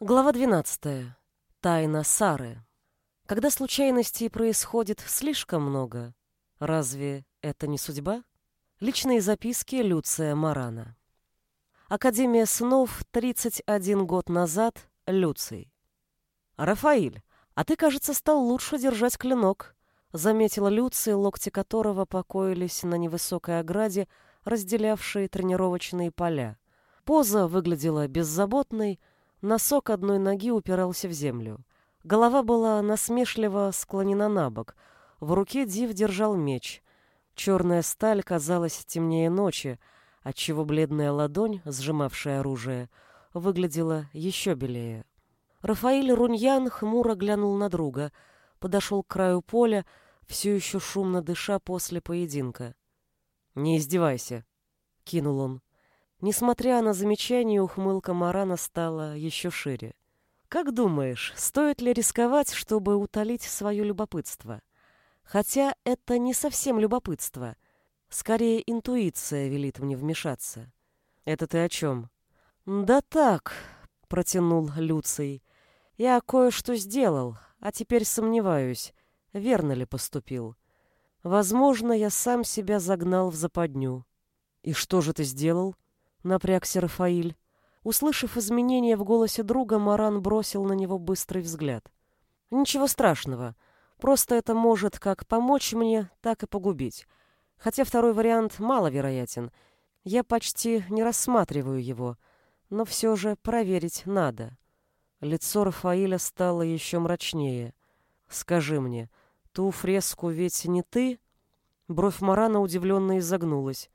Глава 12. Тайна Сары. Когда случайностей происходит слишком много, разве это не судьба? Личные записки Люция Марана. Академия снов 31 год назад. Люций. «Рафаиль, а ты, кажется, стал лучше держать клинок», заметила Люция, локти которого покоились на невысокой ограде, разделявшей тренировочные поля. Поза выглядела беззаботной, Носок одной ноги упирался в землю. Голова была насмешливо склонена на бок. В руке Див держал меч. Черная сталь казалась темнее ночи, отчего бледная ладонь, сжимавшая оружие, выглядела еще белее. Рафаэль Руньян хмуро глянул на друга, подошел к краю поля, все еще шумно дыша после поединка. «Не издевайся», — кинул он. Несмотря на замечание, ухмылка Марана стала еще шире. «Как думаешь, стоит ли рисковать, чтобы утолить свое любопытство? Хотя это не совсем любопытство. Скорее, интуиция велит мне вмешаться». «Это ты о чем?» «Да так», — протянул Люций. «Я кое-что сделал, а теперь сомневаюсь, верно ли поступил. Возможно, я сам себя загнал в западню». «И что же ты сделал?» Напрягся Рафаиль. Услышав изменения в голосе друга, Маран бросил на него быстрый взгляд. «Ничего страшного. Просто это может как помочь мне, так и погубить. Хотя второй вариант маловероятен. Я почти не рассматриваю его, но все же проверить надо». Лицо Рафаиля стало еще мрачнее. «Скажи мне, ту фреску ведь не ты?» Бровь Марана удивленно изогнулась.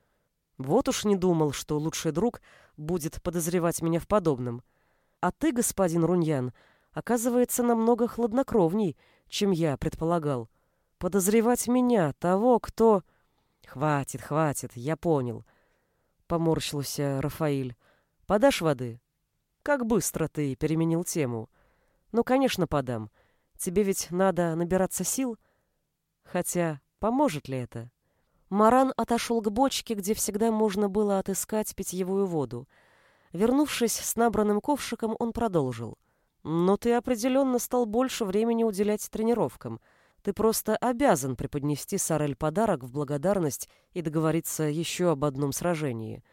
Вот уж не думал, что лучший друг будет подозревать меня в подобном. А ты, господин Руньян, оказывается намного хладнокровней, чем я предполагал. Подозревать меня, того, кто... Хватит, хватит, я понял. Поморщился Рафаиль. Подашь воды? Как быстро ты переменил тему. Ну, конечно, подам. Тебе ведь надо набираться сил. Хотя, поможет ли это? Маран отошел к бочке, где всегда можно было отыскать питьевую воду. Вернувшись с набранным ковшиком, он продолжил. «Но ты определенно стал больше времени уделять тренировкам. Ты просто обязан преподнести Сарель подарок в благодарность и договориться еще об одном сражении.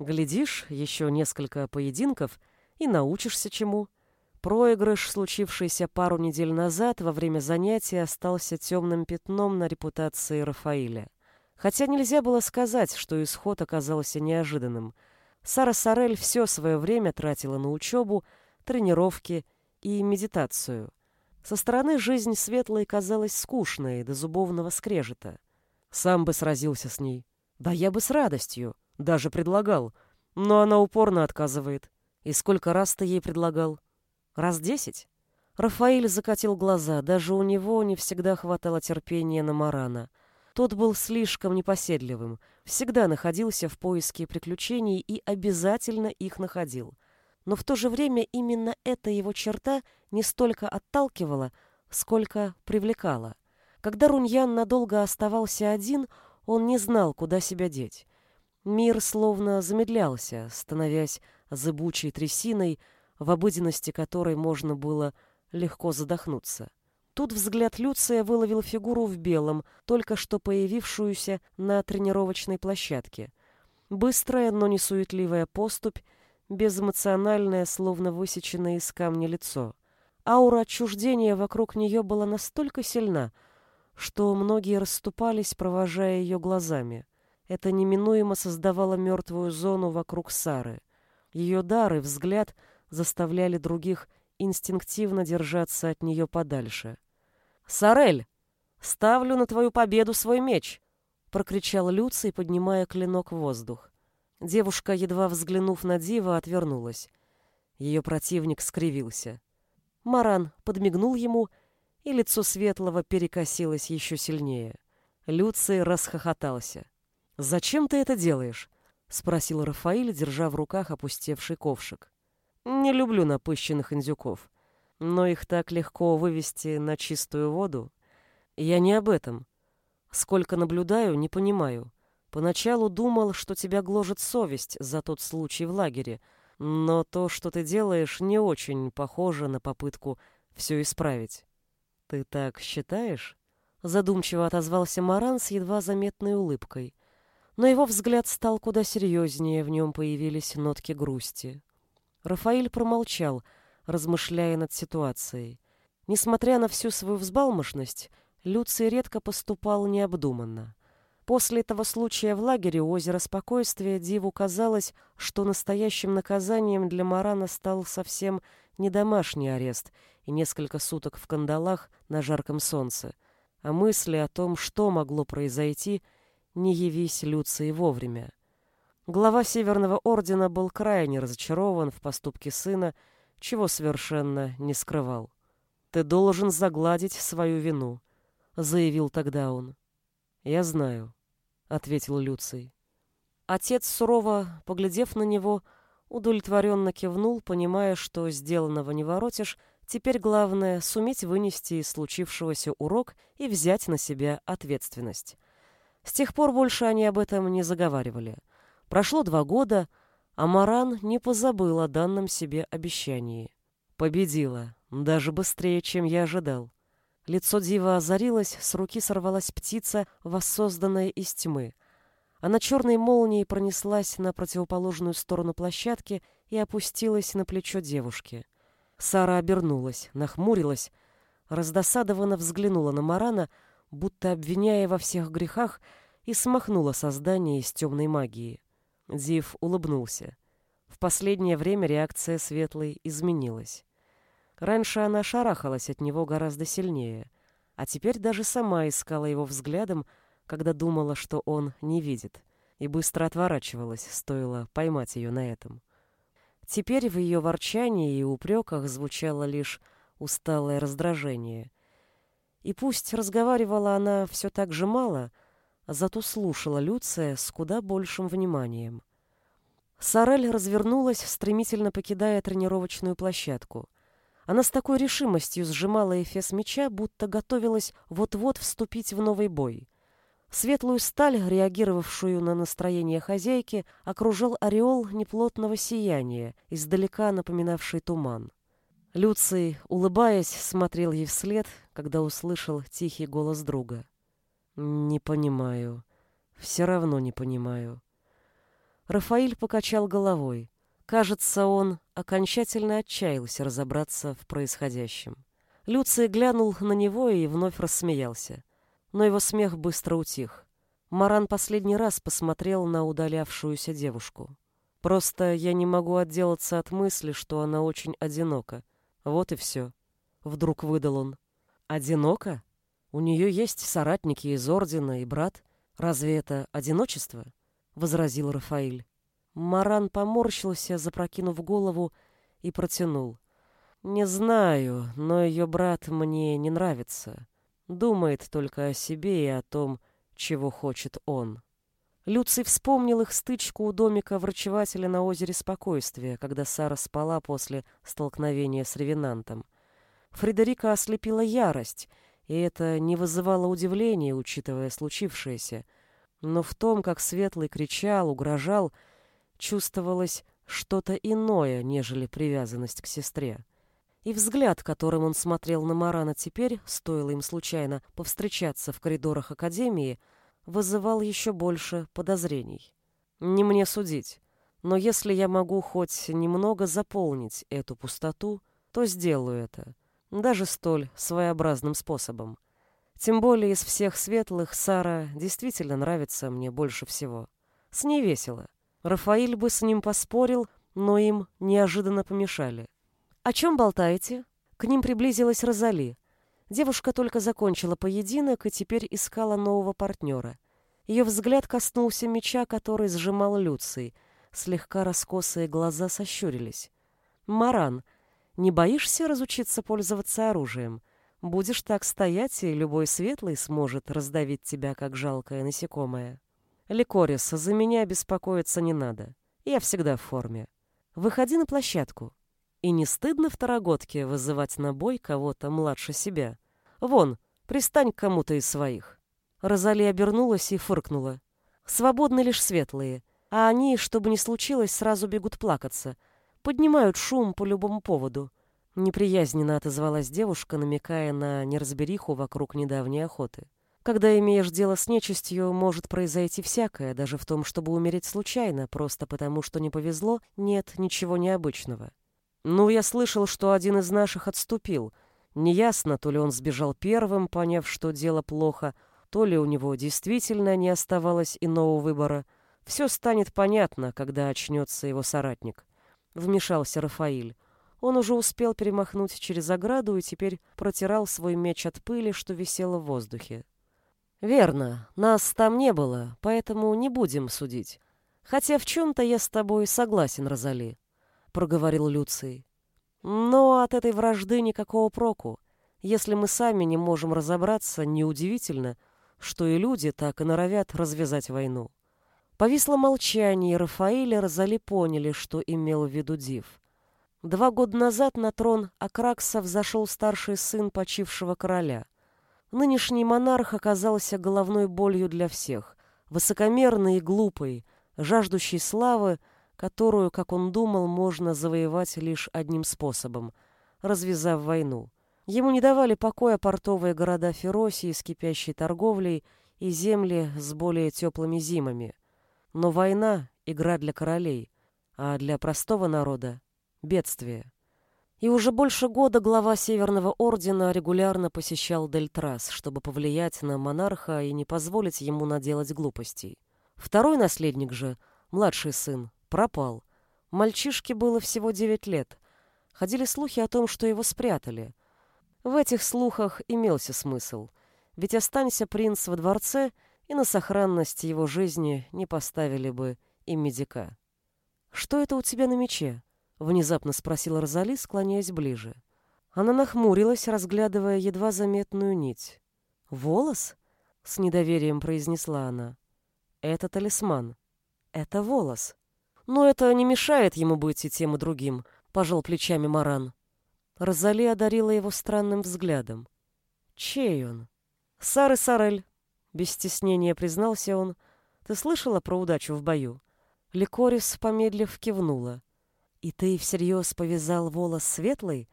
Глядишь, еще несколько поединков и научишься чему». Проигрыш, случившийся пару недель назад во время занятия, остался темным пятном на репутации Рафаиля. Хотя нельзя было сказать, что исход оказался неожиданным. Сара Сарель все свое время тратила на учебу, тренировки и медитацию. Со стороны жизнь светлой казалась скучной до зубовного скрежета. Сам бы сразился с ней. Да я бы с радостью, даже предлагал. Но она упорно отказывает. И сколько раз ты ей предлагал? Раз десять? Рафаэль закатил глаза, даже у него не всегда хватало терпения на Марана — тот был слишком непоседливым, всегда находился в поиске приключений и обязательно их находил. Но в то же время именно эта его черта не столько отталкивала, сколько привлекала. Когда Руньян надолго оставался один, он не знал, куда себя деть. Мир словно замедлялся, становясь зыбучей трясиной, в обыденности которой можно было легко задохнуться. Тут взгляд Люция выловил фигуру в белом, только что появившуюся на тренировочной площадке. Быстрая, но не суетливая поступь, безэмоциональное, словно высеченное из камня лицо. Аура отчуждения вокруг нее была настолько сильна, что многие расступались, провожая ее глазами. Это неминуемо создавало мертвую зону вокруг Сары. Ее дары, взгляд заставляли других инстинктивно держаться от нее подальше. «Сорель, ставлю на твою победу свой меч!» — прокричал Люций, поднимая клинок в воздух. Девушка, едва взглянув на Дива, отвернулась. Ее противник скривился. Маран подмигнул ему, и лицо Светлого перекосилось еще сильнее. Люций расхохотался. «Зачем ты это делаешь?» — спросил Рафаиль, держа в руках опустевший ковшик. «Не люблю напыщенных индюков но их так легко вывести на чистую воду. Я не об этом. Сколько наблюдаю, не понимаю. Поначалу думал, что тебя гложет совесть за тот случай в лагере, но то, что ты делаешь, не очень похоже на попытку все исправить. Ты так считаешь? Задумчиво отозвался Маран с едва заметной улыбкой. Но его взгляд стал куда серьезнее, в нем появились нотки грусти. Рафаэль промолчал, размышляя над ситуацией. Несмотря на всю свою взбалмошность, Люций редко поступал необдуманно. После этого случая в лагере у озера Спокойствия Диву казалось, что настоящим наказанием для Марана стал совсем не домашний арест и несколько суток в кандалах на жарком солнце, а мысли о том, что могло произойти, не явись Люции вовремя. Глава Северного Ордена был крайне разочарован в поступке сына, чего совершенно не скрывал. «Ты должен загладить свою вину», — заявил тогда он. «Я знаю», — ответил Люций. Отец, сурово поглядев на него, удовлетворенно кивнул, понимая, что сделанного не воротишь, теперь главное — суметь вынести из случившегося урок и взять на себя ответственность. С тех пор больше они об этом не заговаривали. Прошло два года, а Маран не позабыл о данном себе обещании. Победила, даже быстрее, чем я ожидал. Лицо Дива озарилось, с руки сорвалась птица, воссозданная из тьмы. Она черной молнией пронеслась на противоположную сторону площадки и опустилась на плечо девушки. Сара обернулась, нахмурилась, раздосадованно взглянула на Марана, будто обвиняя во всех грехах, и смахнула создание из темной магии. Див улыбнулся. В последнее время реакция Светлой изменилась. Раньше она шарахалась от него гораздо сильнее, а теперь даже сама искала его взглядом, когда думала, что он не видит, и быстро отворачивалась, стоило поймать ее на этом. Теперь в ее ворчании и упреках звучало лишь усталое раздражение. И пусть разговаривала она все так же мало, зато слушала Люция с куда большим вниманием. Сарель развернулась, стремительно покидая тренировочную площадку — она с такой решимостью сжимала эфес меча, будто готовилась вот-вот вступить в новый бой. Светлую сталь, реагировавшую на настроение хозяйки, окружал ореол неплотного сияния, издалека напоминавший туман. Люций, улыбаясь, смотрел ей вслед, когда услышал тихий голос друга. «Не понимаю. Все равно не понимаю». Рафаиль покачал головой. Кажется, он окончательно отчаялся разобраться в происходящем. Люций глянул на него и вновь рассмеялся. Но его смех быстро утих. Маран последний раз посмотрел на удалявшуюся девушку. Просто я не могу отделаться от мысли, что она очень одинока. Вот и все. Вдруг выдал он. Одинока? У нее есть соратники из Ордена и брат. Разве это одиночество? Возразил Рафаиль. Маран поморщился, запрокинув голову, и протянул. «Не знаю, но ее брат мне не нравится. Думает только о себе и о том, чего хочет он». Люций вспомнил их стычку у домика врачевателя на озере Спокойствия, когда Сара спала после столкновения с ревенантом. Фредерика ослепила ярость, и это не вызывало удивления, учитывая случившееся. Но в том, как Светлый кричал, угрожал, чувствовалось что-то иное, нежели привязанность к сестре. И взгляд, которым он смотрел на Марана теперь, стоило им случайно повстречаться в коридорах Академии, вызывал еще больше подозрений. Не мне судить, но если я могу хоть немного заполнить эту пустоту, то сделаю это, даже столь своеобразным способом. Тем более из всех светлых Сара действительно нравится мне больше всего. С ней весело. Рафаиль бы с ним поспорил, но им неожиданно помешали. «О чем болтаете?» К ним приблизилась Розали. Девушка только закончила поединок и теперь искала нового партнера. Ее взгляд коснулся меча, который сжимал Люций. Слегка раскосые глаза сощурились. «Маран, не боишься разучиться пользоваться оружием? Будешь так стоять, и любой светлый сможет раздавить тебя, как жалкое насекомое». Ликорис, за меня беспокоиться не надо. Я всегда в форме. Выходи на площадку. И не стыдно второгодке вызывать на бой кого-то младше себя. Вон, пристань к кому-то из своих. Розали обернулась и фыркнула. Свободны лишь светлые, а они, чтобы не случилось, сразу бегут плакаться. Поднимают шум по любому поводу. Неприязненно отозвалась девушка, намекая на неразбериху вокруг недавней охоты. Когда имеешь дело с нечистью, может произойти всякое, даже в том, чтобы умереть случайно, просто потому, что не повезло, нет ничего необычного. Ну, я слышал, что один из наших отступил. Неясно, то ли он сбежал первым, поняв, что дело плохо, то ли у него действительно не оставалось иного выбора. Все станет понятно, когда очнется его соратник. Вмешался Рафаиль. Он уже успел перемахнуть через ограду и теперь протирал свой меч от пыли, что висело в воздухе. «Верно, нас там не было, поэтому не будем судить. Хотя в чем-то я с тобой согласен, Розали», — проговорил Люций. «Но от этой вражды никакого проку. Если мы сами не можем разобраться, неудивительно, что и люди так и норовят развязать войну». Повисло молчание, и Рафаэль и Розали поняли, что имел в виду Див. Два года назад на трон Акракса взошел старший сын почившего короля. Нынешний монарх оказался головной болью для всех, высокомерный и глупый, жаждущий славы, которую, как он думал, можно завоевать лишь одним способом — развязав войну. Ему не давали покоя портовые города Феросии с кипящей торговлей и земли с более теплыми зимами. Но война — игра для королей, а для простого народа — бедствие. И уже больше года глава Северного Ордена регулярно посещал Дельтрас, чтобы повлиять на монарха и не позволить ему наделать глупостей. Второй наследник же, младший сын, пропал. Мальчишке было всего девять лет. Ходили слухи о том, что его спрятали. В этих слухах имелся смысл. Ведь останься принц во дворце, и на сохранность его жизни не поставили бы и медика. «Что это у тебя на мече?» Внезапно спросила Розали, склоняясь ближе. Она нахмурилась, разглядывая едва заметную нить. «Волос?» — с недоверием произнесла она. «Это талисман. Это волос. Но это не мешает ему быть и тем, и другим», — пожал плечами Маран. Розали одарила его странным взглядом. «Чей он?» «Сары Сарель», — без стеснения признался он. «Ты слышала про удачу в бою?» Ликорис, помедлив, кивнула. «И ты всерьез повязал волос светлый?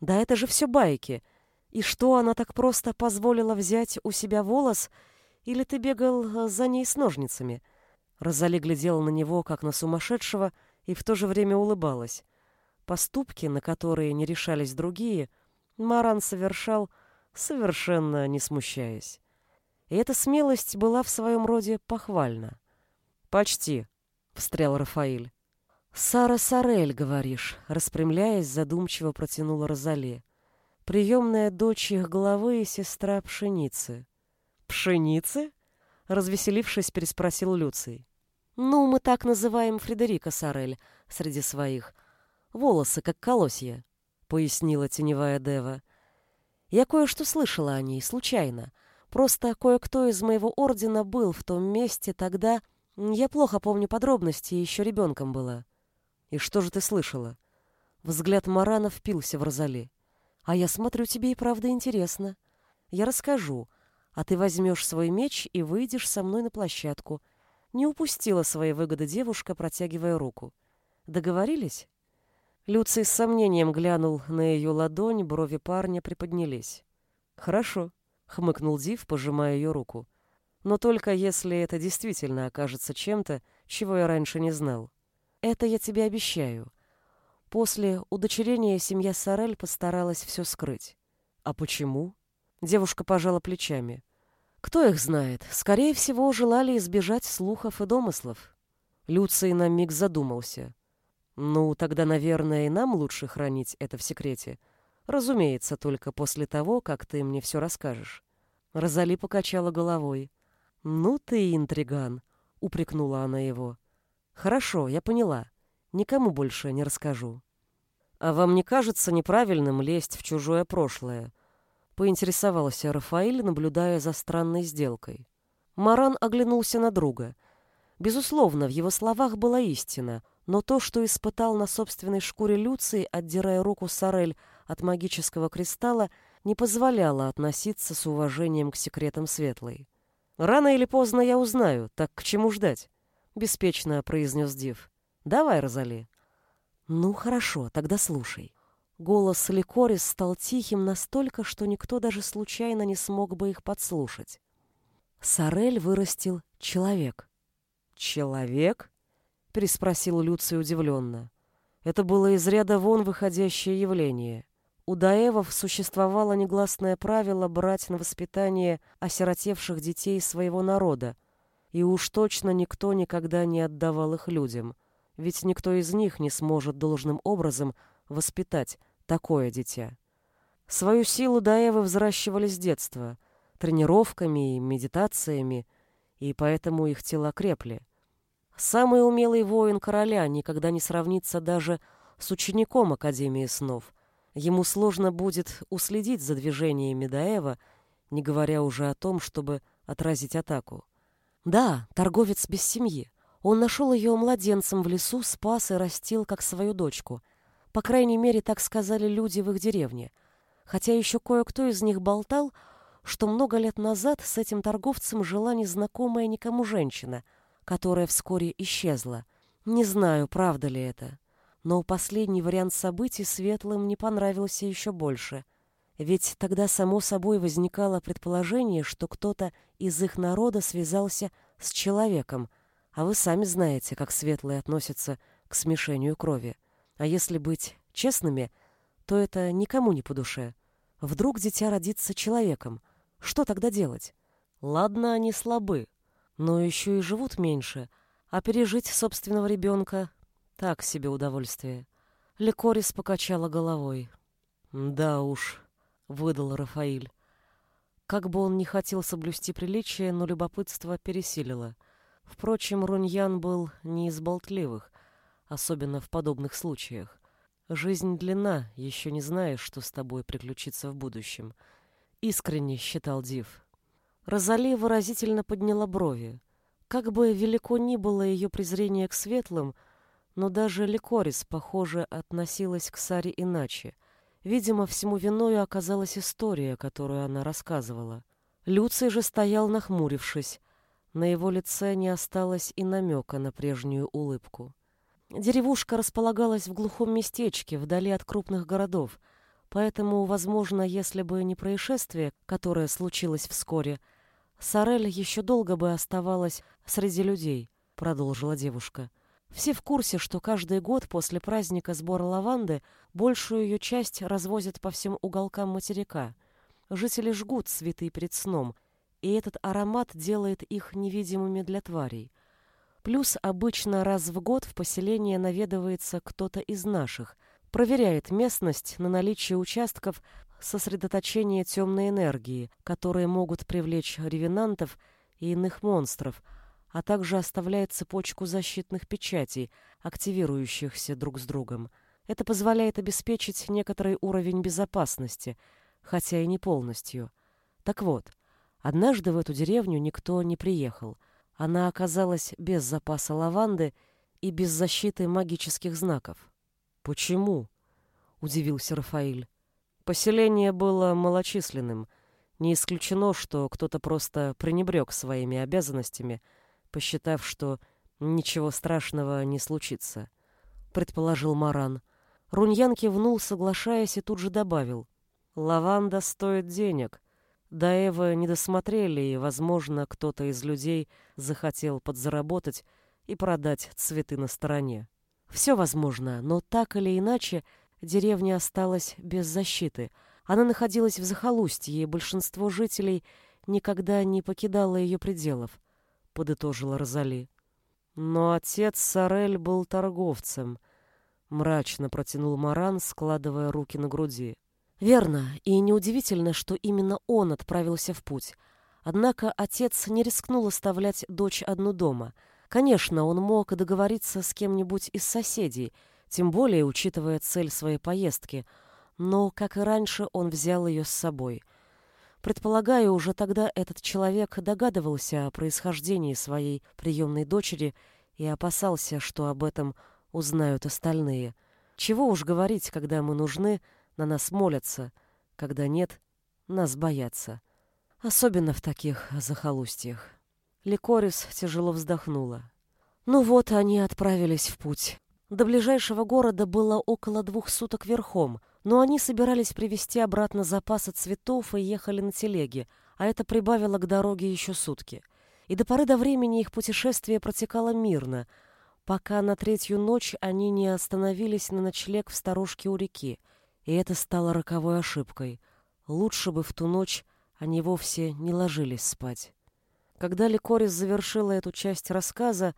Да это же все байки. И что, она так просто позволила взять у себя волос, или ты бегал э, за ней с ножницами?» Розали глядела на него, как на сумасшедшего, и в то же время улыбалась. Поступки, на которые не решались другие, Маран совершал, совершенно не смущаясь. И эта смелость была в своем роде похвальна. «Почти», — встрял Рафаиль. «Сара Сарель, говоришь», — распрямляясь, задумчиво протянула Розале. «Приемная дочь их главы и сестра Пшеницы». «Пшеницы?» — развеселившись, переспросил Люций. «Ну, мы так называем Фредерика Сарель среди своих. Волосы, как колосья», — пояснила теневая Дева. «Я кое-что слышала о ней, случайно. Просто кое-кто из моего ордена был в том месте тогда... Я плохо помню подробности, еще ребенком была». «И что же ты слышала?» Взгляд Марана впился в Розали. «А я смотрю, тебе и правда интересно. Я расскажу, а ты возьмешь свой меч и выйдешь со мной на площадку». Не упустила своей выгоды девушка, протягивая руку. «Договорились?» Люций с сомнением глянул на ее ладонь, брови парня приподнялись. «Хорошо», — хмыкнул Див, пожимая ее руку. «Но только если это действительно окажется чем-то, чего я раньше не знал». Это я тебе обещаю. После удочерения семья Сорель постаралась все скрыть. А почему? Девушка пожала плечами. Кто их знает? Скорее всего, желали избежать слухов и домыслов. Люций на миг задумался. Ну, тогда, наверное, и нам лучше хранить это в секрете. Разумеется, только после того, как ты мне все расскажешь. Розали покачала головой. «Ну ты интриган», — упрекнула она его. Хорошо, я поняла. Никому больше не расскажу. А вам не кажется неправильным лезть в чужое прошлое? Поинтересовался Рафаэль, наблюдая за странной сделкой. Маран оглянулся на друга. Безусловно, в его словах была истина, но то, что испытал на собственной шкуре Люции, отдирая руку Сорель от магического кристалла, не позволяло относиться с уважением к секретам Светлой. «Рано или поздно я узнаю, так к чему ждать?» — беспечно произнес Див. «Давай, Розали». Ну, хорошо, тогда слушай. Голос Ликорис стал тихим настолько, что никто даже случайно не смог бы их подслушать. Сорель вырастил человек. «Человек?» — переспросил Люций удивленно. Это было из ряда вон выходящее явление. У Даевов существовало негласное правило брать на воспитание осиротевших детей своего народа, и уж точно никто никогда не отдавал их людям, ведь никто из них не сможет должным образом воспитать такое дитя. Свою силу Даевы взращивали с детства, тренировками и медитациями, и поэтому их тела крепли. Самый умелый воин короля никогда не сравнится даже с учеником Академии снов. Ему сложно будет уследить за движениями Даева, не говоря уже о том, чтобы отразить атаку. Да, торговец без семьи. Он нашел ее младенцем в лесу, спас и растил, как свою дочку. По крайней мере, так сказали люди в их деревне. Хотя еще кое-кто из них болтал, что много лет назад с этим торговцем жила незнакомая никому женщина — которая вскоре исчезла. Не знаю, правда ли это. Но последний вариант событий светлым не понравился еще больше. Ведь тогда само собой возникало предположение, что кто-то из их народа связался с человеком, а вы сами знаете, как светлые относятся к смешению крови. А если быть честными, то это никому не по душе. Вдруг дитя родится человеком. Что тогда делать? Ладно, они слабы, но еще и живут меньше, а пережить собственного ребенка — так себе удовольствие. Лекорис покачала головой. «Да уж», — выдал Рафаиль. Как бы он ни хотел соблюсти приличие, но любопытство пересилило. Впрочем, Руньян был не из болтливых, особенно в подобных случаях. Жизнь длинна, еще не знаешь, что с тобой приключится в будущем. Искренне считал Див. Розали выразительно подняла брови. Как бы велико ни было ее презрение к светлым, но даже Ликорис, похоже, относилась к Саре иначе. Видимо, всему виною оказалась история, которую она рассказывала. Люций же стоял нахмурившись. На его лице не осталось и намека на прежнюю улыбку. Деревушка располагалась в глухом местечке, вдали от крупных городов, поэтому, возможно, если бы не происшествие, которое случилось вскоре, Сарель еще долго бы оставалась среди людей, продолжила девушка. Все в курсе, что каждый год после праздника сбора лаванды большую ее часть развозят по всем уголкам материка. Жители жгут цветы перед сном, и этот аромат делает их невидимыми для тварей. Плюс обычно раз в год в поселение наведывается кто-то из наших, проверяет местность на наличие участков сосредоточения темной энергии, которые могут привлечь ревенантов и иных монстров, а также оставляет цепочку защитных печатей, активирующихся друг с другом. Это позволяет обеспечить некоторый уровень безопасности, хотя и не полностью. Так вот, однажды в эту деревню никто не приехал. Она оказалась без запаса лаванды и без защиты магических знаков. «Почему?» — удивился Рафаиль. Поселение было малочисленным. Не исключено, что кто-то просто пренебрег своими обязанностями, посчитав, что ничего страшного не случится, предположил Маран. Руньян кивнул, соглашаясь, и тут же добавил. «Лаванда стоит денег. До Эвы не досмотрели, и, возможно, кто-то из людей захотел подзаработать и продать цветы на стороне. Все возможно, но так или иначе деревня осталась без защиты. Она находилась в захолустье, и большинство жителей никогда не покидало ее пределов, — подытожила Розали. Но отец Сорель был торговцем, — мрачно протянул Маран, складывая руки на груди. Верно, и неудивительно, что именно он отправился в путь. Однако отец не рискнул оставлять дочь одну дома. Конечно, он мог договориться с кем-нибудь из соседей — тем более учитывая цель своей поездки, но, как и раньше, он взял ее с собой. Предполагаю, уже тогда этот человек догадывался о происхождении своей приемной дочери и опасался, что об этом узнают остальные. Чего уж говорить, когда мы нужны, на нас молятся, когда нет, нас боятся. Особенно в таких захолустьях. Ликорис тяжело вздохнула. Ну вот, они отправились в путь. До ближайшего города было около двух суток верхом, но они собирались привезти обратно запасы цветов и ехали на телеге, а это прибавило к дороге еще сутки. И до поры до времени их путешествие протекало мирно, пока на третью ночь они не остановились на ночлег в сторожке у реки. И это стало роковой ошибкой. Лучше бы в ту ночь они вовсе не ложились спать. Когда Ликорис завершила эту часть рассказа,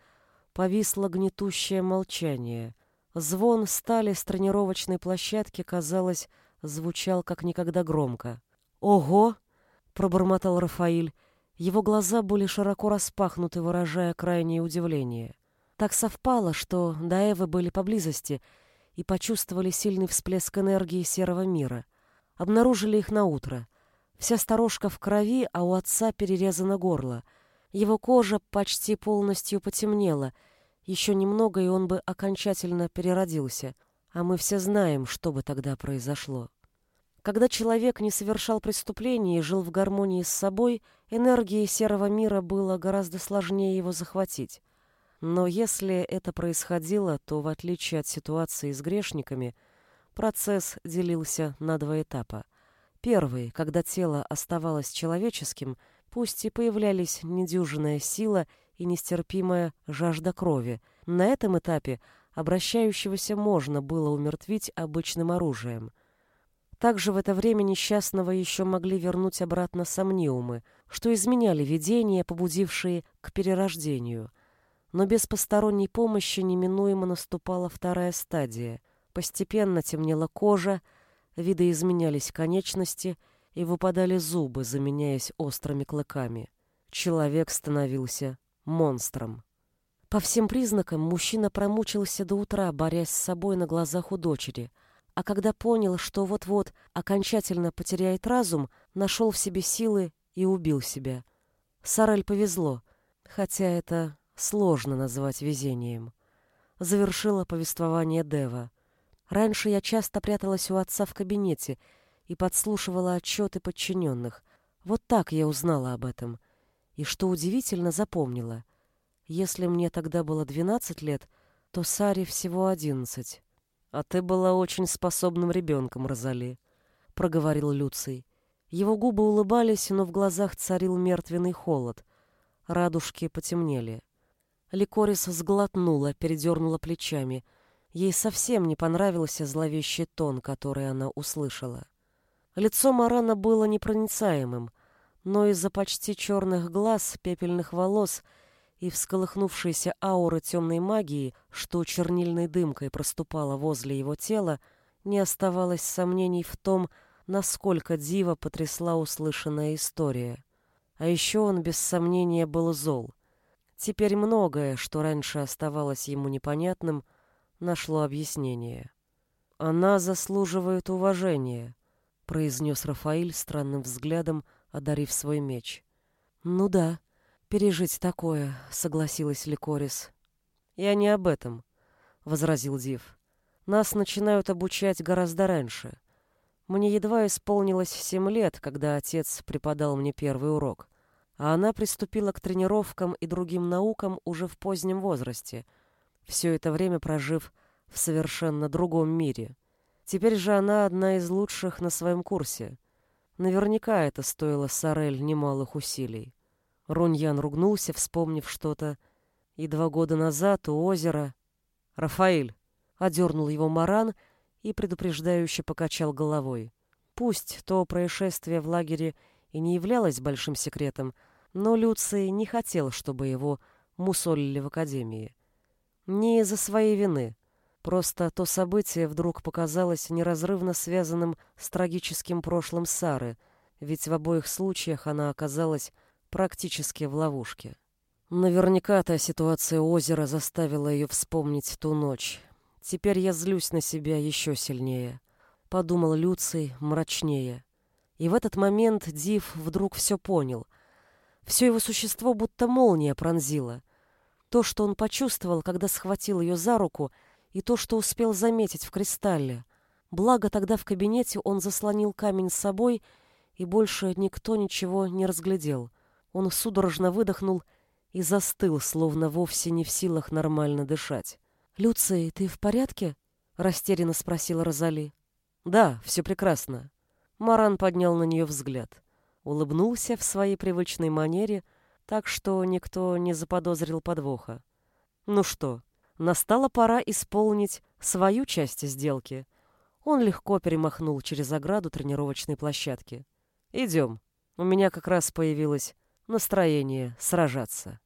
повисло гнетущее молчание. Звон стали с тренировочной площадки, казалось, звучал как никогда громко. «Ого!» — пробормотал Рафаиль. Его глаза были широко распахнуты, выражая крайнее удивление. Так совпало, что Даэвы были поблизости и почувствовали сильный всплеск энергии серого мира. Обнаружили их на утро. Вся сторожка в крови, а у отца перерезано горло. Его кожа почти полностью потемнела. Еще немного, и он бы окончательно переродился. А мы все знаем, что бы тогда произошло. Когда человек не совершал преступлений и жил в гармонии с собой, энергии серого мира было гораздо сложнее его захватить. Но если это происходило, то, в отличие от ситуации с грешниками, процесс делился на два этапа. Первый, когда тело оставалось человеческим, пусть и появлялись недюжинная сила и нестерпимая жажда крови, на этом этапе обращающегося можно было умертвить обычным оружием – также в это время несчастного еще могли вернуть обратно сомниумы, что изменяли видения, побудившие к перерождению. Но без посторонней помощи неминуемо наступала вторая стадия. Постепенно темнела кожа, видоизменялись конечности и выпадали зубы, заменяясь острыми клыками. Человек становился монстром. По всем признакам мужчина промучился до утра, борясь с собой на глазах у дочери — а когда понял, что вот-вот окончательно потеряет разум, нашел в себе силы и убил себя. Сарель повезло, хотя это сложно назвать везением. Завершила повествование Дева. Раньше я часто пряталась у отца в кабинете и подслушивала отчеты подчиненных. Вот так я узнала об этом. И что удивительно, запомнила. Если мне тогда было 12 лет, то Саре всего 11. «А ты была очень способным ребенком, Розали», — проговорил Люций. Его губы улыбались, но в глазах царил мертвенный холод. Радужки потемнели. Ликорис сглотнула, передернула плечами. Ей совсем не понравился зловещий тон, который она услышала. Лицо Марана было непроницаемым, но из-за почти черных глаз, пепельных волос — и всколыхнувшаяся аура темной магии, что чернильной дымкой проступала возле его тела, не оставалось сомнений в том, насколько Дива потрясла услышанная история. А еще он без сомнения был зол. Теперь многое, что раньше оставалось ему непонятным, нашло объяснение. «Она заслуживает уважения», — произнес Рафаиль странным взглядом, одарив свой меч. «Ну да», пережить такое, согласилась Ликорис. Я не об этом, возразил Див. Нас начинают обучать гораздо раньше. Мне едва исполнилось семь лет, когда отец преподал мне первый урок, а она приступила к тренировкам и другим наукам уже в позднем возрасте, все это время прожив в совершенно другом мире. Теперь же она одна из лучших на своем курсе. Наверняка это стоило Сарель немалых усилий. Роньян ругнулся, вспомнив что-то. И два года назад у озера... «Рафаэль!» — одернул его Маран и предупреждающе покачал головой. Пусть то происшествие в лагере и не являлось большим секретом, но Люций не хотел, чтобы его мусолили в академии. Не из-за своей вины. Просто то событие вдруг показалось неразрывно связанным с трагическим прошлым Сары, ведь в обоих случаях она оказалась практически в ловушке. Наверняка та ситуация озера заставила ее вспомнить ту ночь. Теперь я злюсь на себя еще сильнее. Подумал Люций мрачнее. И в этот момент Див вдруг все понял. Все его существо будто молния пронзила. То, что он почувствовал, когда схватил ее за руку, и то, что успел заметить в кристалле. Благо тогда в кабинете он заслонил камень с собой, и больше никто ничего не разглядел — он судорожно выдохнул и застыл, словно вовсе не в силах нормально дышать. «Люций, ты в порядке?» — растерянно спросила Розали. «Да, все прекрасно». Маран поднял на нее взгляд. Улыбнулся в своей привычной манере, так что никто не заподозрил подвоха. «Ну что, настала пора исполнить свою часть сделки». Он легко перемахнул через ограду тренировочной площадки. «Идем. У меня как раз появилось настроение сражаться».